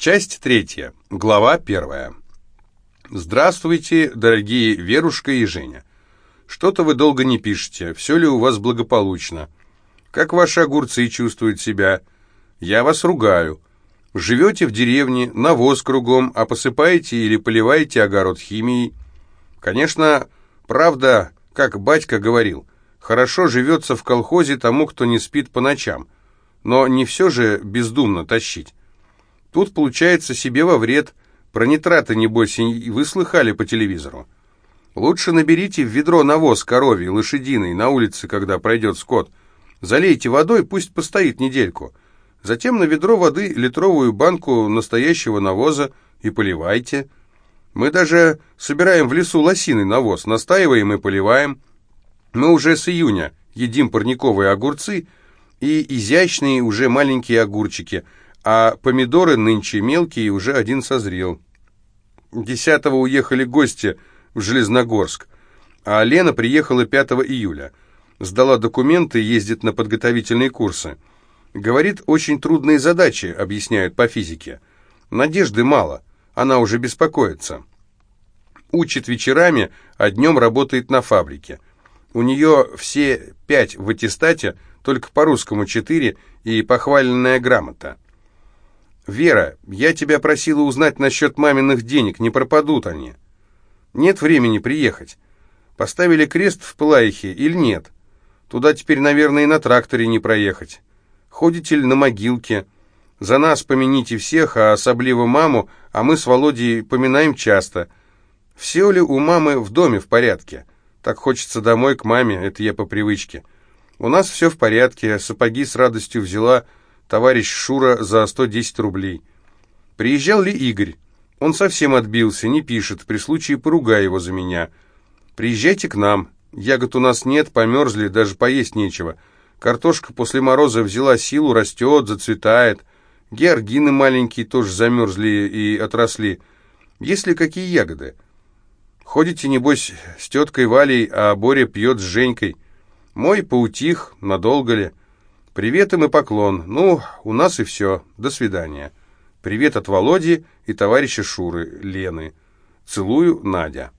Часть третья. Глава первая. Здравствуйте, дорогие Верушка и Женя. Что-то вы долго не пишете. Все ли у вас благополучно? Как ваши огурцы чувствуют себя? Я вас ругаю. Живете в деревне, навоз кругом, а посыпаете или поливаете огород химией. Конечно, правда, как батька говорил, хорошо живется в колхозе тому, кто не спит по ночам. Но не все же бездумно тащить. Тут получается себе во вред. Про нитраты, небось, и вы слыхали по телевизору. Лучше наберите в ведро навоз коровий, лошадиный, на улице, когда пройдет скот. Залейте водой, пусть постоит недельку. Затем на ведро воды литровую банку настоящего навоза и поливайте. Мы даже собираем в лесу лосиный навоз, настаиваем и поливаем. Мы уже с июня едим парниковые огурцы и изящные уже маленькие огурчики, а помидоры нынче мелкие, уже один созрел. Десятого уехали гости в Железногорск, а Лена приехала 5 июля. Сдала документы, ездит на подготовительные курсы. Говорит, очень трудные задачи, объясняют по физике. Надежды мало, она уже беспокоится. Учит вечерами, а днем работает на фабрике. У нее все пять в аттестате, только по-русскому четыре и похваленная грамота. «Вера, я тебя просила узнать насчет маминых денег, не пропадут они. Нет времени приехать. Поставили крест в Пылаихе или нет? Туда теперь, наверное, и на тракторе не проехать. Ходите ли на могилке? За нас помяните всех, а особливо маму, а мы с Володей поминаем часто. Все ли у мамы в доме в порядке? Так хочется домой к маме, это я по привычке. У нас все в порядке, сапоги с радостью взяла товарищ Шура за 110 рублей. Приезжал ли Игорь? Он совсем отбился, не пишет, при случае поругай его за меня. Приезжайте к нам. Ягод у нас нет, померзли, даже поесть нечего. Картошка после мороза взяла силу, растет, зацветает. Георгины маленькие тоже замерзли и отросли. Есть ли какие ягоды? Ходите, небось, с теткой Валей, а Боря пьет с Женькой. Мой поутих, надолго ли? Привет им и поклон. Ну, у нас и все. До свидания. Привет от Володи и товарища Шуры, Лены. Целую, Надя.